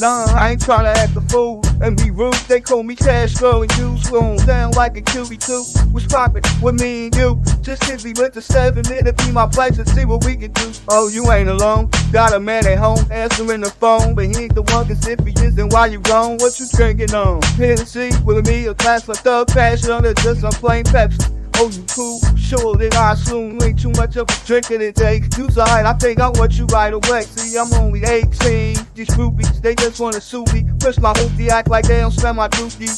Nah, I ain't tryna act a fool and be rude. They call me cash girl and use room. Sound like a QB2. What's poppin' with me and you? Just hit me with the seven minute be my place and see what we can do. Oh, you ain't alone. Got a man at home answering the phone, but he ain't the one cause if he is, then why you gone? What you drinking on? Hennessy with me, a class for thug passion, or just some plain Pepsi. Oh, you cool? Sure that I assume ain't too much of a drinking today. You side, I think I want you right away. See, I'm only 18. These groupies, they just wanna sue me. Push my hoopty, act like they don't smell my dookie.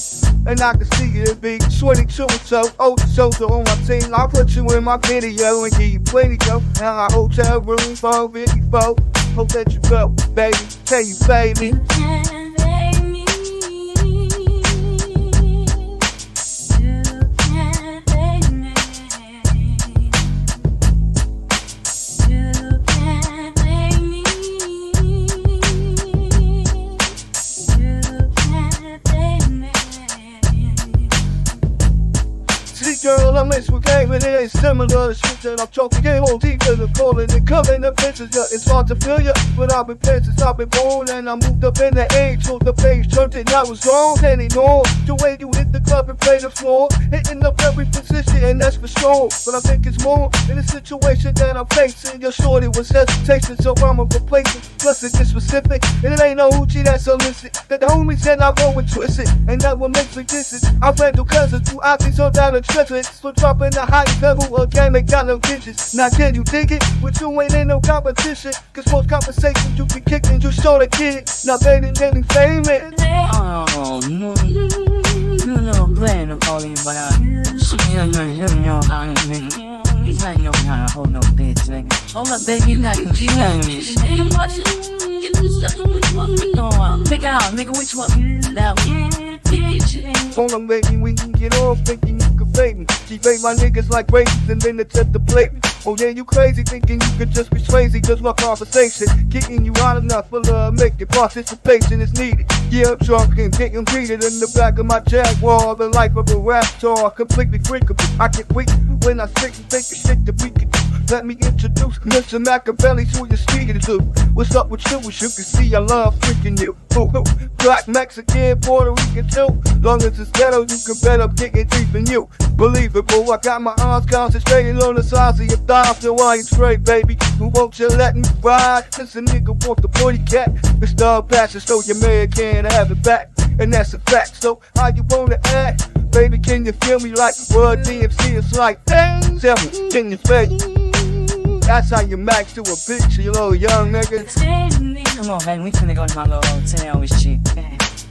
And I can see it big, sweaty so so. Oh, shoulder on my team. I'll put you in my video and give you plenty, yo. Now I hotel room for 54. Hope that you go, baby. Tell you, baby. Girl, I mess with game and it ain't similar to shit that I'm talking. Game on deep in the corner and the pictures. Yeah, it's hard to feel ya, but I've been since I've been born and I moved up in the age so the page turned and I was wrong anymore. The way you hit the club and play the floor, hitting up every position and that's for sure. But I think it's more in the situation that I'm facing. Your shorty was hesitation, so I'ma replace it. Plus it's specific, and it ain't no hoochie that's illicit. That the homie said I go and twist it, and that what makes me distant. I plan to cousins, two options, so down the it. Dropping the high level got no digits. Now can you dig it? With you ain't in no competition. Cause most conversations you be kicking, you show the kid. Now ain't getting famous. Oh, no. You know, playing the calling, but I. You know how to make He's know how to hold no bitch, nigga. Hold up, baby, you got to you know this. Pick out, nigga, which one? That one. Hold on, baby, we can get off thinking me. She fake my niggas like raisins and then attempt to play me. Oh yeah, you crazy thinking you could just be crazy Cause my conversation getting you out enough for love Making participation is needed Yeah, I'm drunk and getting greeted in the back of my Jaguar The life of a raptor, completely freakable I get weak when I sit and think shit that we can do Let me introduce Mr. Machiavelli you're speaking to What's up with you? As you can see, I love freaking you. Black, Mexican, Puerto Rican too Long as it's ghetto, you can bet I'm getting deep in you Believable, I got my arms concentrated on the size of your thighs So I ain't straight, baby Who won't you let me ride? Since a nigga want the booty cat It's the passion, so your man can't have it back And that's a fact, so how you wanna act? Baby, can you feel me like what DMC is like? Tell me, can you feel That's how you max to a bitch, you little young nigga. Come on, man, we finna go to my little hotel with you.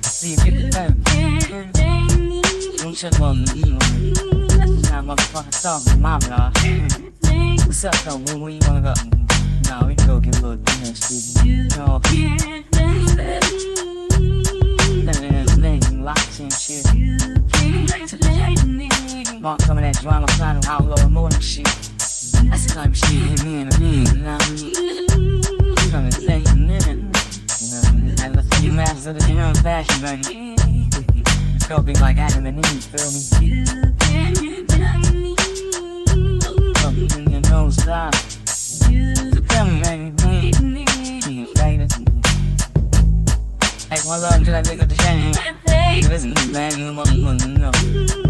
See if you can come. Don't shut up, you know. Nah, motherfucker, stop with my vlog. What's up, though? Where, where you wanna go? Nah, we can go get a little dinner, Stevie. No. Lots Some of that drama, sign of outlaw morning shit. That's the type of shit hit me in the knee, you know what I mean? From the same minute. You know, and let's see master of the young fashion, baby. Be like Adam and Eve, feel me? Something you know, stop. Tell me, baby, baby. Hey, one love to that nigga the shame. Listen, man, you motherfucker,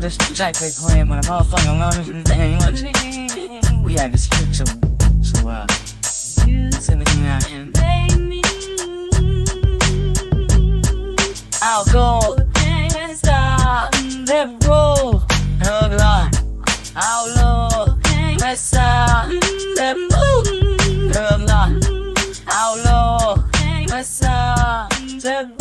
know. Ain't no disrespect playing when a motherfucker learns this thing. What? We had this too. So, uh, send it now. I'll go. Stop. Let go. Hug line. Outlaw. West side. Let move. Hug line. Outlaw. West side. Let